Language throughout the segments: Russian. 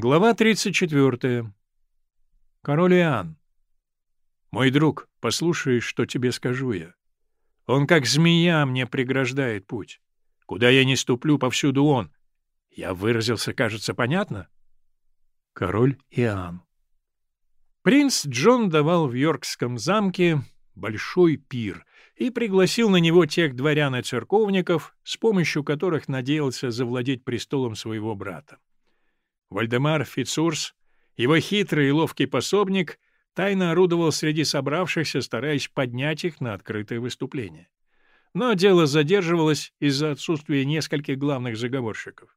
Глава 34. Король Иоанн. Мой друг, послушай, что тебе скажу я. Он как змея мне преграждает путь. Куда я не ступлю, повсюду он. Я выразился, кажется, понятно? Король Иоанн. Принц Джон давал в Йоркском замке большой пир и пригласил на него тех дворян и церковников, с помощью которых надеялся завладеть престолом своего брата. Вальдемар Фицурс, его хитрый и ловкий пособник, тайно орудовал среди собравшихся, стараясь поднять их на открытое выступление. Но дело задерживалось из-за отсутствия нескольких главных заговорщиков.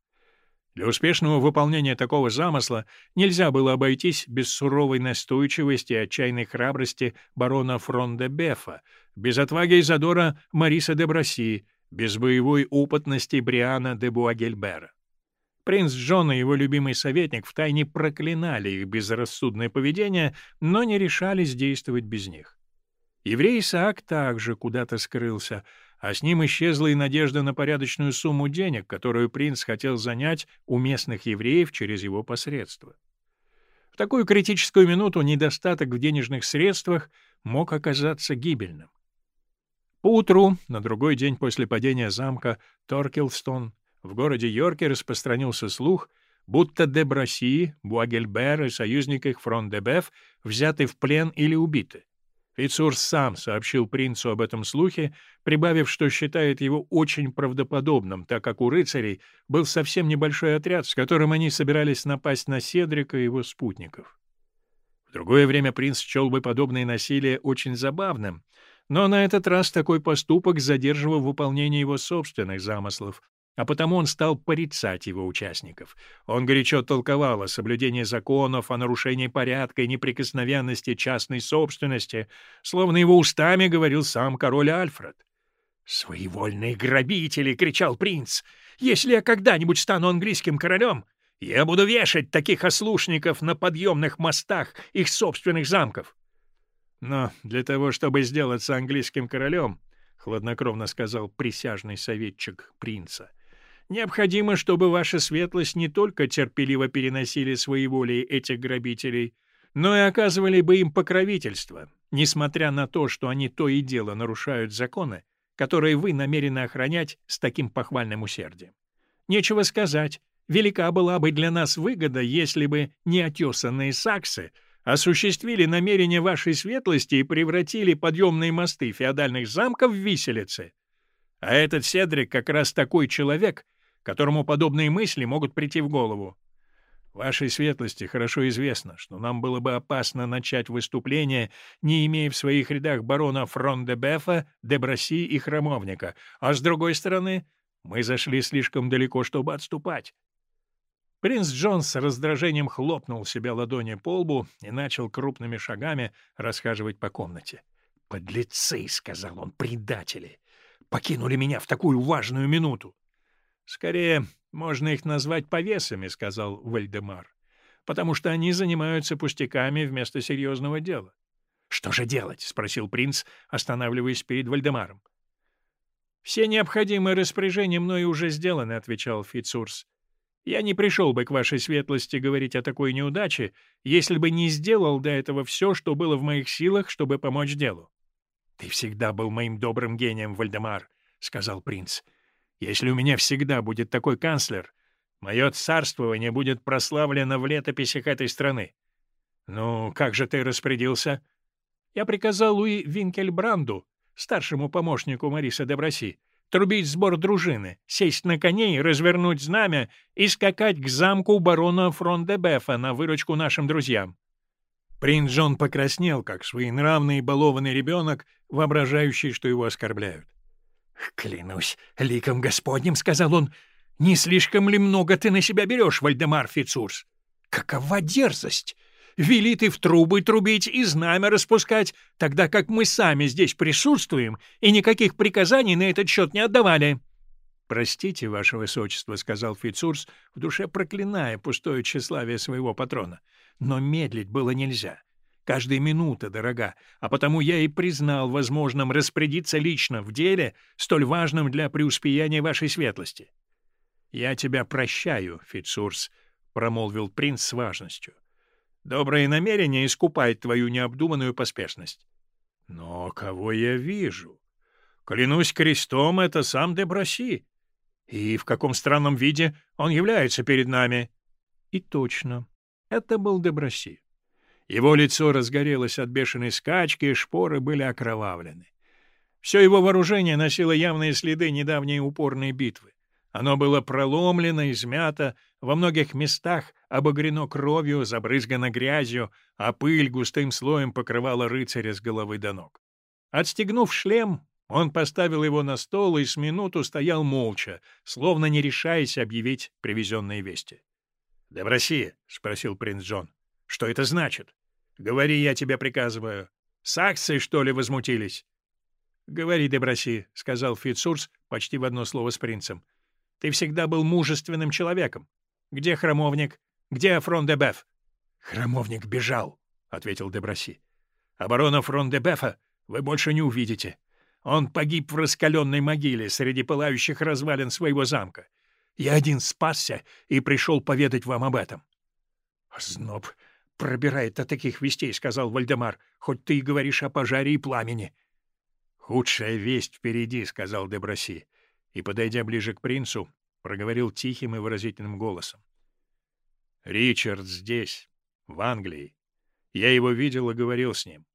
Для успешного выполнения такого замысла нельзя было обойтись без суровой настойчивости и отчаянной храбрости барона Фрон де Бефа, без отваги и задора Мориса де Браси, без боевой опытности Бриана де Буагильбера. Принц Джон и его любимый советник втайне проклинали их безрассудное поведение, но не решались действовать без них. Еврей Исаак также куда-то скрылся, а с ним исчезла и надежда на порядочную сумму денег, которую принц хотел занять у местных евреев через его посредство. В такую критическую минуту недостаток в денежных средствах мог оказаться гибельным. Поутру, на другой день после падения замка Торкелстон, в городе Йорке распространился слух, будто де Браси, Буагельбер и союзник их Фрон-де-Беф взяты в плен или убиты. Фицурс сам сообщил принцу об этом слухе, прибавив, что считает его очень правдоподобным, так как у рыцарей был совсем небольшой отряд, с которым они собирались напасть на Седрика и его спутников. В другое время принц счел бы подобное насилие очень забавным, но на этот раз такой поступок задерживал выполнение его собственных замыслов, а потому он стал порицать его участников. Он горячо толковал о соблюдении законов, о нарушении порядка и неприкосновенности частной собственности, словно его устами говорил сам король Альфред. «Своевольные грабители!» — кричал принц. «Если я когда-нибудь стану английским королем, я буду вешать таких ослушников на подъемных мостах их собственных замков». Но для того, чтобы сделаться английским королем, — хладнокровно сказал присяжный советчик принца, — Необходимо, чтобы ваша светлость не только терпеливо переносили свои воли этих грабителей, но и оказывали бы им покровительство, несмотря на то, что они то и дело нарушают законы, которые вы намерены охранять с таким похвальным усердием. Нечего сказать, велика была бы для нас выгода, если бы неотесанные саксы осуществили намерения вашей светлости и превратили подъемные мосты феодальных замков в виселицы. А этот Седрик как раз такой человек — которому подобные мысли могут прийти в голову. Вашей светлости хорошо известно, что нам было бы опасно начать выступление, не имея в своих рядах барона Фрон-де-Бефа, Деброси и Храмовника, а с другой стороны, мы зашли слишком далеко, чтобы отступать. Принц Джон с раздражением хлопнул себя ладонью по лбу и начал крупными шагами расхаживать по комнате. «Подлецы!» — сказал он, — «предатели! Покинули меня в такую важную минуту!» «Скорее, можно их назвать повесами», — сказал Вальдемар, «потому что они занимаются пустяками вместо серьезного дела». «Что же делать?» — спросил принц, останавливаясь перед Вальдемаром. «Все необходимые распоряжения мною уже сделаны», — отвечал Фицурс. «Я не пришел бы к вашей светлости говорить о такой неудаче, если бы не сделал до этого все, что было в моих силах, чтобы помочь делу». «Ты всегда был моим добрым гением, Вальдемар», — сказал принц. Если у меня всегда будет такой канцлер, мое царствование будет прославлено в летописях этой страны. Ну, как же ты распорядился? Я приказал Луи Винкельбранду, старшему помощнику Мориса де Браси, трубить сбор дружины, сесть на коней, развернуть знамя и скакать к замку барона Фрон-де-Бефа на выручку нашим друзьям. Принц Джон покраснел, как своенравный и балованный ребенок, воображающий, что его оскорбляют. «Клянусь ликом Господним», — сказал он, — «не слишком ли много ты на себя берешь, Вальдемар Фицурс? Какова дерзость! Вели ты в трубы трубить и знамя распускать, тогда как мы сами здесь присутствуем и никаких приказаний на этот счет не отдавали». «Простите, ваше высочество», — сказал Фицурс, в душе проклиная пустое тщеславие своего патрона. «Но медлить было нельзя. Каждая минута дорога, а потому я и признал возможным распорядиться лично в деле, столь важном для преуспеяния вашей светлости. Я тебя прощаю, Фитцурс, — промолвил принц с важностью. «Доброе намерение искупает твою необдуманную поспешность». «Но кого я вижу? Клянусь крестом, это сам Деброси. И в каком странном виде он является перед нами?» И точно, это был Деброси. Его лицо разгорелось от бешеной скачки, шпоры были окровавлены. Все его вооружение носило явные следы недавней упорной битвы. Оно было проломлено, измято, во многих местах обогрено кровью, забрызгано грязью, а пыль густым слоем покрывала рыцаря с головы до ног. Отстегнув шлем, он поставил его на стол и с минуту стоял молча, словно не решаясь объявить привезенные вести. — Доброси, — спросил принц Джон, — что это значит? Говори, я тебе приказываю. Саксы, что ли, возмутились? — Говори, Деброси, — сказал Фитцурс почти в одно слово с принцем. — Ты всегда был мужественным человеком. Где храмовник? Где Фрон де Беф? — Храмовник бежал, — ответил Деброси. — Оборона Фрон де Бефа вы больше не увидите. Он погиб в раскаленной могиле среди пылающих развалин своего замка. Я один спасся и пришел поведать вам об этом. — Зноб пробирает от таких вестей, — сказал Вальдемар, — хоть ты и говоришь о пожаре и пламени. «Худшая весть впереди», — сказал Деброси, и, подойдя ближе к принцу, проговорил тихим и выразительным голосом. «Ричард здесь, в Англии. Я его видел и говорил с ним».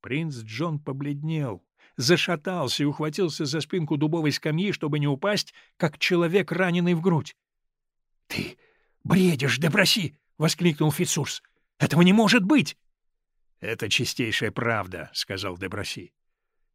Принц Джон побледнел, зашатался и ухватился за спинку дубовой скамьи, чтобы не упасть, как человек, раненый в грудь. — Ты бредишь, Деброси! — воскликнул Фицурс. — Этого не может быть! — Это чистейшая правда, — сказал Деброси.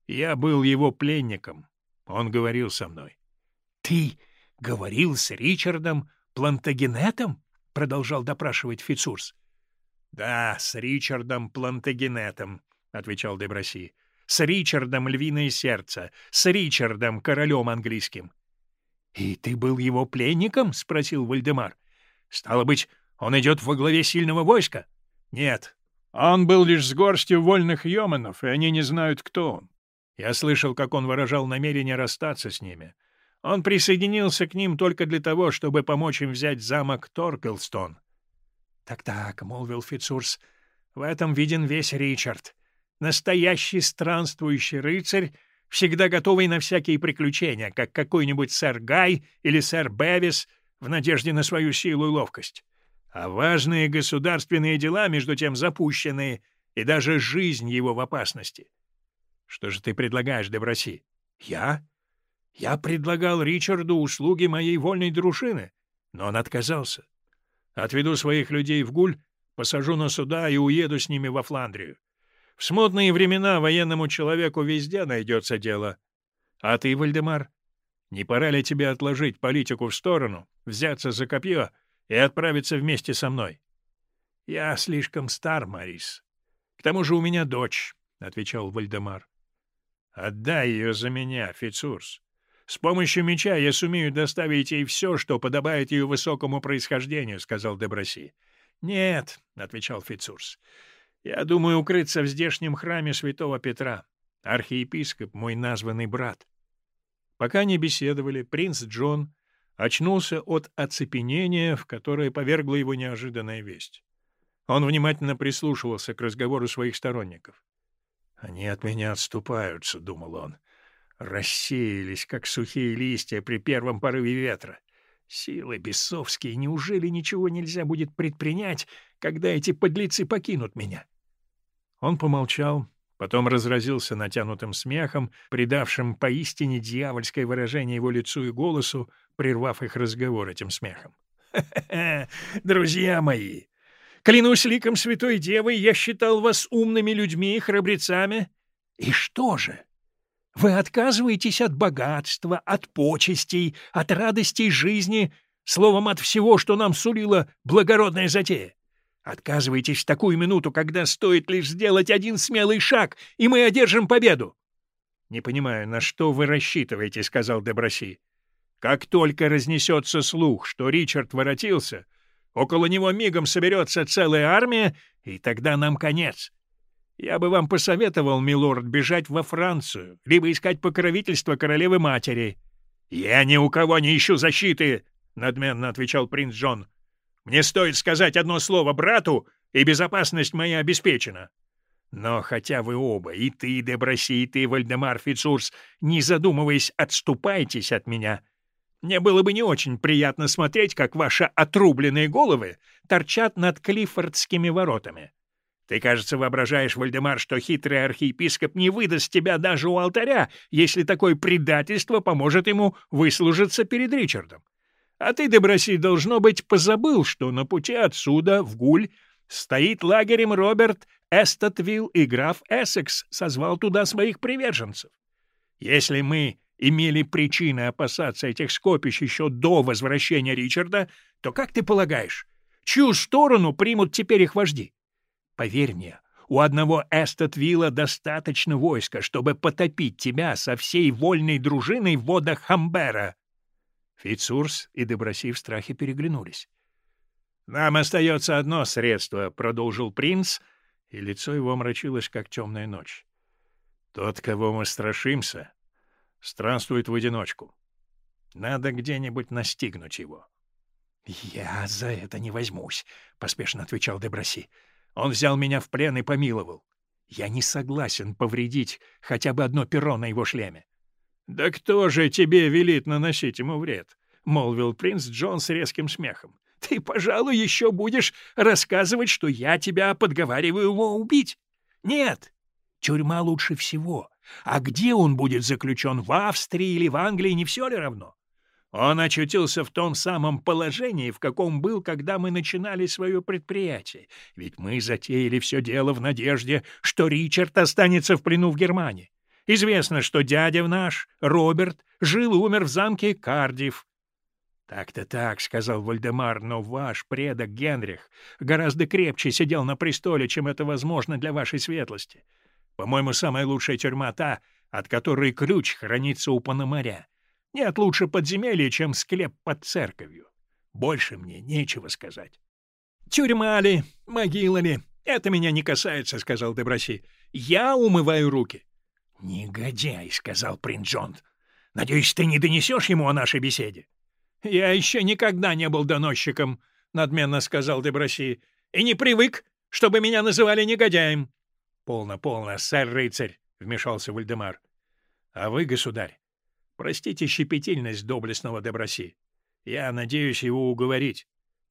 Я был его пленником. Он говорил со мной. — Ты говорил с Ричардом Плантагенетом? — продолжал допрашивать Фицурс. — Да, с Ричардом Плантагенетом, — отвечал Деброси. — С Ричардом Львиное Сердце, с Ричардом Королем Английским. — И ты был его пленником? — спросил Вальдемар. — Стало быть, он идет во главе сильного войска? — Нет. Он был лишь с горстью вольных йоманов, и они не знают, кто он. Я слышал, как он выражал намерение расстаться с ними. Он присоединился к ним только для того, чтобы помочь им взять замок Торкелстон. «Так — молвил Фицурс, — в этом виден весь Ричард. Настоящий странствующий рыцарь, всегда готовый на всякие приключения, как какой-нибудь сэр Гай или сэр Бевис в надежде на свою силу и ловкость. А важные государственные дела, между тем, запущенные, и даже жизнь его в опасности. Что же ты предлагаешь, Деброси? Я? Я предлагал Ричарду услуги моей вольной дружины, но он отказался. Отведу своих людей в Гуль, посажу на суда и уеду с ними во Фландрию. В смутные времена военному человеку везде найдется дело. А ты, Вальдемар, не пора ли тебе отложить политику в сторону, взяться за копье и отправиться вместе со мной? — Я слишком стар, Морис. К тому же у меня дочь, — отвечал Вальдемар. Отдай ее за меня, Фицурс. С помощью меча я сумею доставить ей все, что подобает ее высокому происхождению, — сказал де Браси. — Нет, — отвечал Фицурс. — Я думаю укрыться в здешнем храме святого Петра. Архиепископ — мой названный брат. Пока не беседовали, принц Джон очнулся от оцепенения, в которое повергла его неожиданная весть. Он внимательно прислушивался к разговору своих сторонников. «Они от меня отступаются», — думал он. «Рассеялись, как сухие листья при первом порыве ветра. Силы бесовские, неужели ничего нельзя будет предпринять, когда эти подлецы покинут меня?» Он помолчал, потом разразился натянутым смехом, придавшим поистине дьявольское выражение его лицу и голосу, прервав их разговор этим смехом. «Ха-ха-ха! Друзья мои! Клянусь ликом Святой Девы, я считал вас умными людьми и храбрецами. И что же? Вы отказываетесь от богатства, от почестей, от радостей жизни, словом, от всего, что нам сулила благородная затея. Отказываетесь в такую минуту, когда стоит лишь сделать один смелый шаг, и мы одержим победу. — Не понимаю, на что вы рассчитываете, — сказал Деброси. — Как только разнесется слух, что Ричард воротился, Около него мигом соберется целая армия, и тогда нам конец. Я бы вам посоветовал, милорд, бежать во Францию, либо искать покровительство королевы-матери. — Я ни у кого не ищу защиты, — надменно отвечал принц Джон. Мне стоит сказать одно слово брату, и безопасность моя обеспечена. Но хотя вы оба, и ты, де Браси, и ты, Вальдемар Фицурс, не задумываясь, отступаетесь от меня, мне было бы не очень приятно смотреть, как ваши отрубленные головы торчат над Клиффордскими воротами. Ты, кажется, воображаешь, Вальдемар, что хитрый архиепископ не выдаст тебя даже у алтаря, если такое предательство поможет ему выслужиться перед Ричардом. А ты, Деброси, должно быть, позабыл, что на пути отсюда, в Гуль, стоит лагерем Роберт Эстатвилл и граф Эссекс созвал туда своих приверженцев. Если мы имели причины опасаться этих скопищ еще до возвращения Ричарда, то, как ты полагаешь, чью сторону примут теперь их вожди? Поверь мне, у одного Эстатвилла достаточно войска, чтобы потопить тебя со всей вольной дружиной в водах Хамбера. Фицурс и Деброси в страхе переглянулись. — Нам остается одно средство, — продолжил принц, и лицо его омрачилось, как темная ночь. — Тот, кого мы страшимся, странствует в одиночку. Надо где-нибудь настигнуть его. — Я за это не возьмусь, — поспешно отвечал Деброси. Он взял меня в плен и помиловал. Я не согласен повредить хотя бы одно перо на его шлеме. — Да кто же тебе велит наносить ему вред? — молвил принц Джон с резким смехом. — Ты, пожалуй, еще будешь рассказывать, что я тебя подговариваю его убить. Нет, тюрьма лучше всего. А где он будет заключен, в Австрии или в Англии, не все ли равно? Он очутился в том самом положении, в каком был, когда мы начинали свое предприятие. Ведь мы затеяли все дело в надежде, что Ричард останется в плену в Германии. Известно, что дядя наш, Роберт, жил и умер в замке Кардив. «Так-то так», — сказал Вальдемар, — «но ваш предок Генрих гораздо крепче сидел на престоле, чем это возможно для вашей светлости. По-моему, самая лучшая тюрьма та, от которой ключ хранится у Пономаря. Нет лучше подземелья, чем склеп под церковью. Больше мне нечего сказать. — Тюрьма ли, могила ли, это меня не касается, — сказал Деброси. — Я умываю руки. — Негодяй, — сказал принц Джон. — Надеюсь, ты не донесешь ему о нашей беседе? — Я еще никогда не был доносчиком, — надменно сказал Деброси, — и не привык, чтобы меня называли негодяем. — Полно, полно, сэр-рыцарь, — вмешался Вальдемар. — А вы, государь, Простите щепетильность доблестного Деброси. Я надеюсь его уговорить.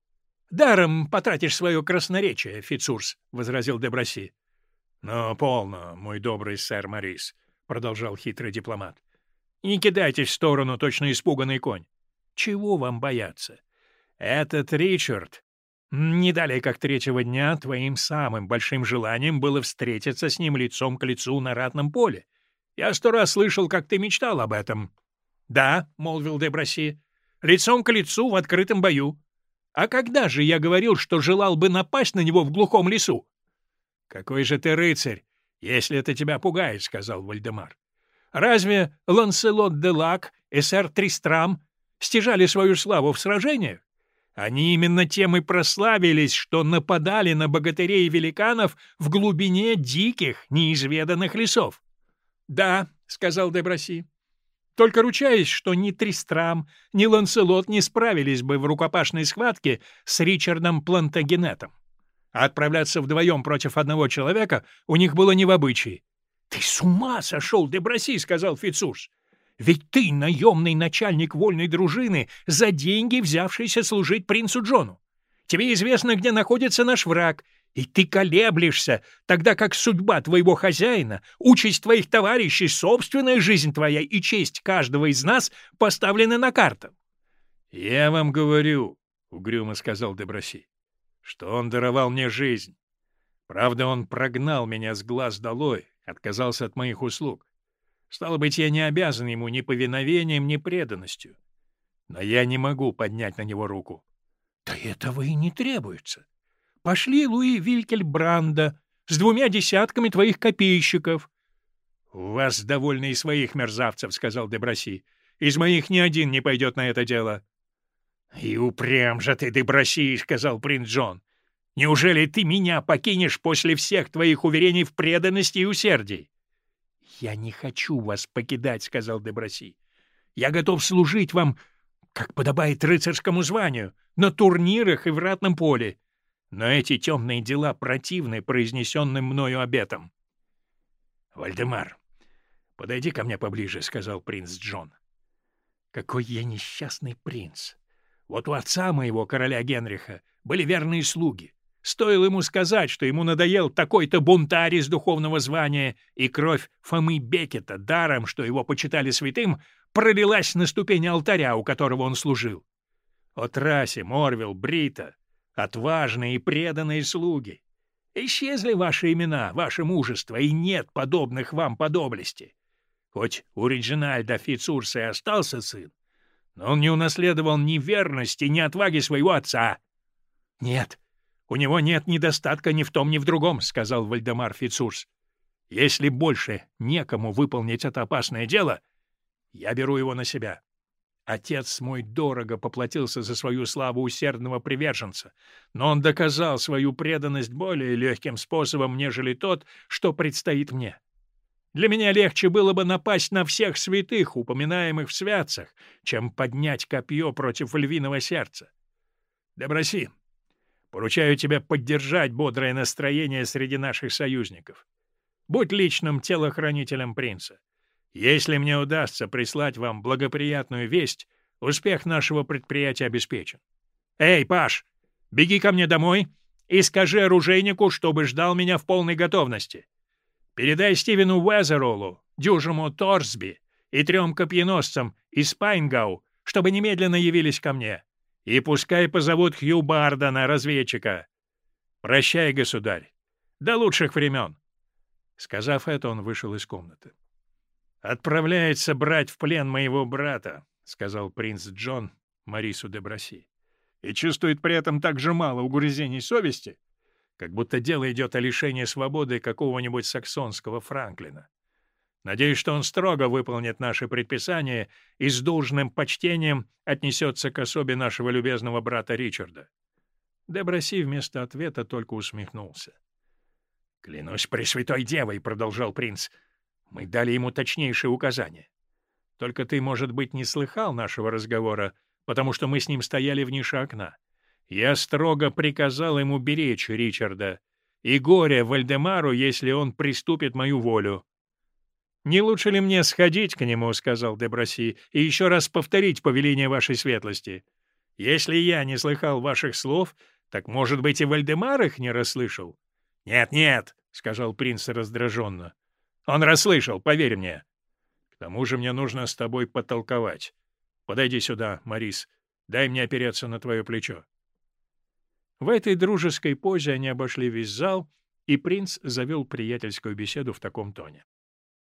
— Даром потратишь свое красноречие, Фицурс, — возразил Деброси. — Но полно, мой добрый сэр Морис, — продолжал хитрый дипломат. — Не кидайтесь в сторону, точно испуганный конь. Чего вам бояться? Этот Ричард... Не далее, как третьего дня, твоим самым большим желанием было встретиться с ним лицом к лицу на ратном поле. Я сто раз слышал, как ты мечтал об этом. — Да, — молвил Деброси, — лицом к лицу в открытом бою. А когда же я говорил, что желал бы напасть на него в глухом лесу? — Какой же ты рыцарь, если это тебя пугает, — сказал Вальдемар. — Разве Ланселот де Лак и сэр Тристрам стяжали свою славу в сражениях? Они именно тем и прославились, что нападали на богатырей и великанов в глубине диких, неизведанных лесов. — Да, — сказал Деброси. — Только ручаюсь, что ни Тристрам, ни Ланселот не справились бы в рукопашной схватке с Ричардом Плантагенетом. А отправляться вдвоем против одного человека у них было не в обычае. — Ты с ума сошел, Деброси, — сказал Фицуш. — Ведь ты наемный начальник вольной дружины, за деньги взявшийся служить принцу Джону. Тебе известно, где находится наш враг — и ты колеблешься, тогда как судьба твоего хозяина, участь твоих товарищей, собственная жизнь твоя и честь каждого из нас поставлены на карту. — Я вам говорю, — угрюмо сказал Деброси, — что он даровал мне жизнь. Правда, он прогнал меня с глаз долой, отказался от моих услуг. Стало быть, я не обязан ему ни повиновением, ни преданностью. Но я не могу поднять на него руку. — Да этого и не требуется. Пошли Луи Вилькельбранда с двумя десятками твоих копейщиков. — У вас довольно и своих мерзавцев, — сказал Деброси. — Из моих ни один не пойдет на это дело. — И упрям же ты, Деброси, — сказал принц Джон. — Неужели ты меня покинешь после всех твоих уверений в преданности и усердии? — Я не хочу вас покидать, — сказал Деброси. — Я готов служить вам, как подобает рыцарскому званию, на турнирах и в ратном поле. Но эти темные дела противны произнесенным мною обетом. — Вальдемар, подойди ко мне поближе, — сказал принц Джон. — Какой я несчастный принц! Вот у отца моего, короля Генриха, были верные слуги. Стоило ему сказать, что ему надоел такой-то бунтарь из духовного звания, и кровь Фомы Бекета, даром, что его почитали святым, пролилась на ступени алтаря, у которого он служил. О Трасе, Морвил, Брита, отважные и преданные слуги. Исчезли ваши имена, ваше мужество, и нет подобных вам по доблести. Хоть у Реджинальда Фицурса и остался сын, но он не унаследовал ни верности, ни отваги своего отца. — Нет, у него нет недостатка ни в том, ни в другом, — сказал Вальдемар Фицурс. — Если больше некому выполнить это опасное дело, я беру его на себя. Отец мой дорого поплатился за свою славу усердного приверженца, но он доказал свою преданность более легким способом, нежели тот, что предстоит мне. Для меня легче было бы напасть на всех святых, упоминаемых в святцах, чем поднять копье против львиного сердца. Доброси, Поручаю тебе поддержать бодрое настроение среди наших союзников. Будь личным телохранителем принца. Если мне удастся прислать вам благоприятную весть, успех нашего предприятия обеспечен. Эй, Паш, беги ко мне домой и скажи оружейнику, чтобы ждал меня в полной готовности. Передай Стивену Уэзеролу, дюжему Торсби и трем копьеносцам из Пайнгау, чтобы немедленно явились ко мне. И пускай позовут Хью Бардена, разведчика. Прощай, государь. До лучших времен. Сказав это, он вышел из комнаты. «Отправляется брать в плен моего брата», — сказал принц Джон Марису де Браси. «И чувствует при этом так же мало угрызений совести, как будто дело идет о лишении свободы какого-нибудь саксонского Франклина. Надеюсь, что он строго выполнит наши предписания и с должным почтением отнесется к особе нашего любезного брата Ричарда. Деброси вместо ответа только усмехнулся. — Клянусь Пресвятой Девой, — продолжал принц, — мы дали ему точнейшие указания. Только ты, может быть, не слыхал нашего разговора, потому что мы с ним стояли в нише окна. Я строго приказал ему беречь Ричарда, и горе Вальдемару, если он приступит мою волю. «Не лучше ли мне сходить к нему, — сказал Деброси, — и еще раз повторить повеление вашей светлости? Если я не слыхал ваших слов, так, может быть, и Вальдемар их не расслышал?» «Нет, нет, — сказал принц раздраженно. «Он расслышал, поверь мне. К тому же мне нужно с тобой потолковать. Подойди сюда, Марис, дай мне опереться на твое плечо». В этой дружеской позе они обошли весь зал, и принц завел приятельскую беседу в таком тоне.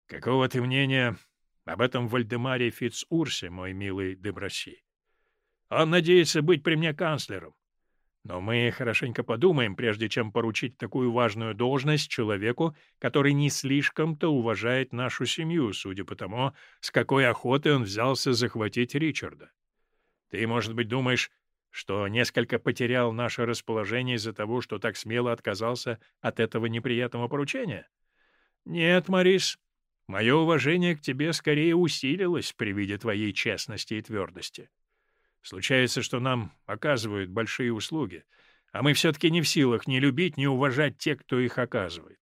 Какого ты мнения об этом Вальдемаре Фицурсе, мой милый Деброси? Он надеется быть при мне канцлером. Но мы хорошенько подумаем, прежде чем поручить такую важную должность человеку, который не слишком-то уважает нашу семью, судя по тому, с какой охотой он взялся захватить Ричарда. Ты, может быть, думаешь, что несколько потерял наше расположение из-за того, что так смело отказался от этого неприятного поручения? Нет, Марис, Мое уважение к тебе скорее усилилось при виде твоей честности и твердости. Случается, что нам оказывают большие услуги, а мы все-таки не в силах ни любить, ни уважать тех, кто их оказывает.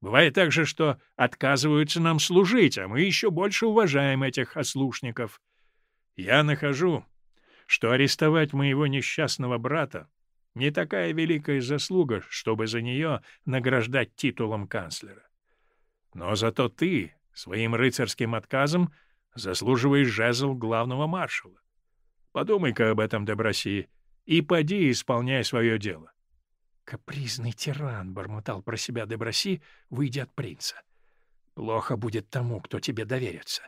Бывает также, что отказываются нам служить, а мы еще больше уважаем этих ослушников. Я нахожу, что арестовать моего несчастного брата не такая великая заслуга, чтобы за нее награждать титулом канцлера. Но зато ты своим рыцарским отказом заслуживаешь жезл главного маршала. Подумай-ка об этом, Деброси, и поди исполняй свое дело. Капризный тиран, — бормотал про себя Деброси, выйдя от принца. Плохо будет тому, кто тебе доверится.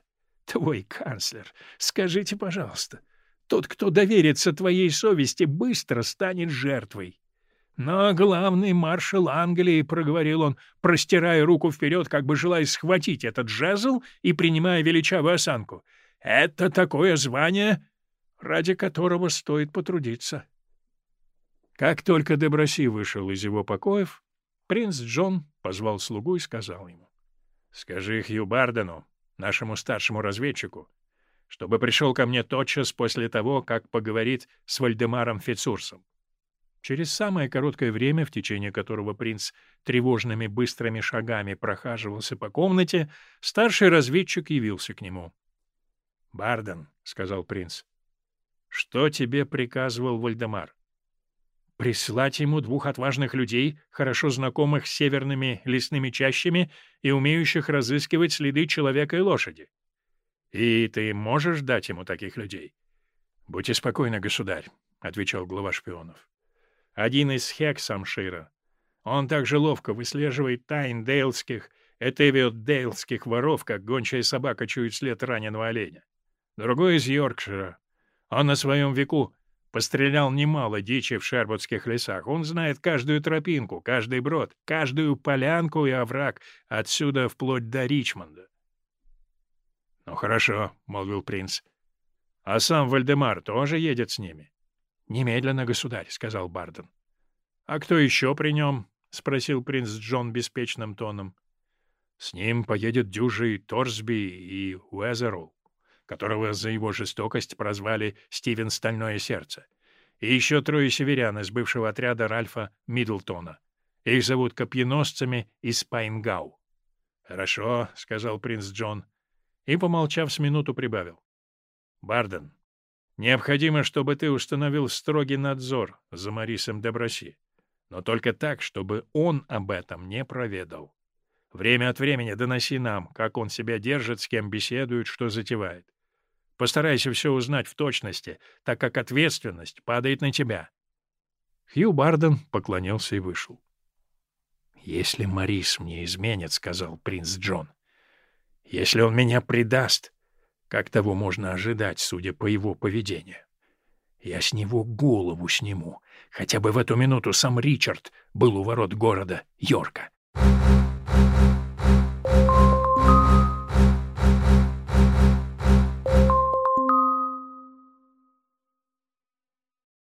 Твой канцлер, скажите, пожалуйста, тот, кто доверится твоей совести, быстро станет жертвой. Но главный маршал Англии, — проговорил он, простирая руку вперед, как бы желая схватить этот жезл и принимая величавую осанку, — это такое звание, ради которого стоит потрудиться. Как только Деброси вышел из его покоев, принц Джон позвал слугу и сказал ему. — Скажи Хью Бардену, нашему старшему разведчику, чтобы пришел ко мне тотчас после того, как поговорит с Вальдемаром Фицурсом. Через самое короткое время, в течение которого принц тревожными быстрыми шагами прохаживался по комнате, старший разведчик явился к нему. — Барден, — сказал принц, — что тебе приказывал Вальдемар? — Прислать ему двух отважных людей, хорошо знакомых с северными лесными чащами и умеющих разыскивать следы человека и лошади. — И ты можешь дать ему таких людей? — Будьте спокойны, государь, — отвечал глава шпионов один из Хексамшира. Он также ловко выслеживает тайн дейлских, этевиот дейлских воров, как гончая собака чует след раненого оленя. Другой из Йоркшира. Он на своем веку пострелял немало дичи в шербутских лесах. Он знает каждую тропинку, каждый брод, каждую полянку и овраг, отсюда вплоть до Ричмонда. — Ну хорошо, — молвил принц. — А сам Вальдемар тоже едет с ними? — Немедленно, государь, — сказал Барден. — А кто еще при нем? — спросил принц Джон беспечным тоном. — С ним поедет дюжий Торсби и Уэзерл, которого за его жестокость прозвали Стивен Стальное Сердце, и еще трое северян из бывшего отряда Ральфа Миддлтона. Их зовут копьеносцами из Пайнгау. — Хорошо, — сказал принц Джон, и, помолчав с минуту, прибавил. — Барден, Необходимо, чтобы ты установил строгий надзор за Марисом Деброси, но только так, чтобы он об этом не проведал. Время от времени доноси нам, как он себя держит, с кем беседует, что затевает. Постарайся все узнать в точности, так как ответственность падает на тебя. Хью Барден поклонился и вышел. «Если Марис мне изменит, — сказал принц Джон, — если он меня предаст, как того можно ожидать, судя по его поведению. Я с него голову сниму. Хотя бы в эту минуту сам Ричард был у ворот города Йорка. Thank you.